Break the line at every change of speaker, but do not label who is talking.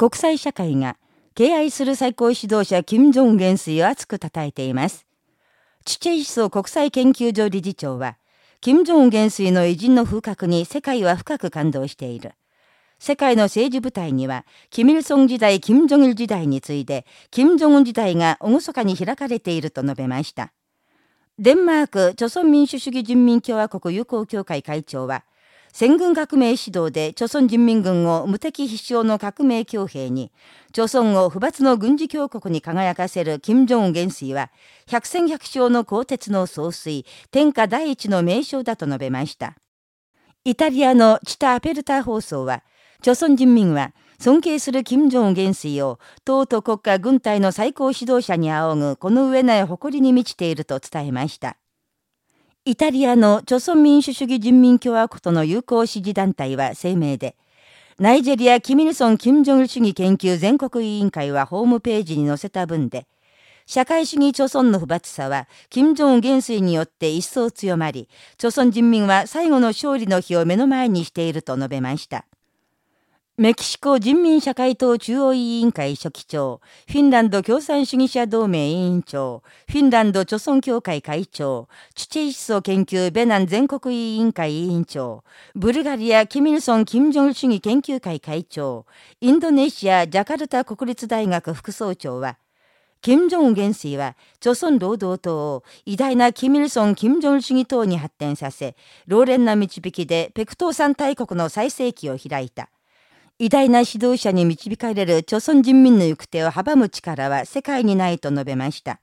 国際社会が敬愛する最高指導者金正恩元帥を熱く称えています。チチェイ思想国際研究所理事長は、金正恩元帥の偉人の風格に世界は深く感動している。世界の政治部隊には、キミルソン時代、金正日時代に次いで、金正恩時代が厳かに開かれていると述べました。デンマーク、朝鮮民主主義人民共和国友好協会会長は、戦軍革命指導で朝鮮人民軍を無敵必勝の革命強兵に、朝鮮を不罰の軍事強国に輝かせる金正恩元帥は、百戦百勝の鋼鉄の総帥、天下第一の名称だと述べました。イタリアのチタ・アペルタ放送は、朝鮮人民は尊敬する金正恩元帥を党と国家軍隊の最高指導者に仰ぐこの上ない誇りに満ちていると伝えました。イタリアの朝鮮民主主義人民共和国との友好支持団体は声明で、ナイジェリア・キミルソン・キム・ジョンル主義研究全国委員会はホームページに載せた文で、社会主義朝鮮の不罰さは、金正恩元帥によって一層強まり、朝鮮人民は最後の勝利の日を目の前にしていると述べました。メキシコ人民社会党中央委員会書記長、フィンランド共産主義者同盟委員長、フィンランド著村協会会長、チュチェイ思想研究ベナン全国委員会委員長、ブルガリア・キミルソン・キム・ジョン主義研究会会長、インドネシア・ジャカルタ国立大学副総長は、金正恩元帥は、朝鮮労働党を偉大なキミルソン・キム・ジョン主義党に発展させ、老練な導きでペクトー山大国の最盛期を開いた。偉大な指導者に導かれる朝鮮人民の行く手を阻む力は世界にないと述べました。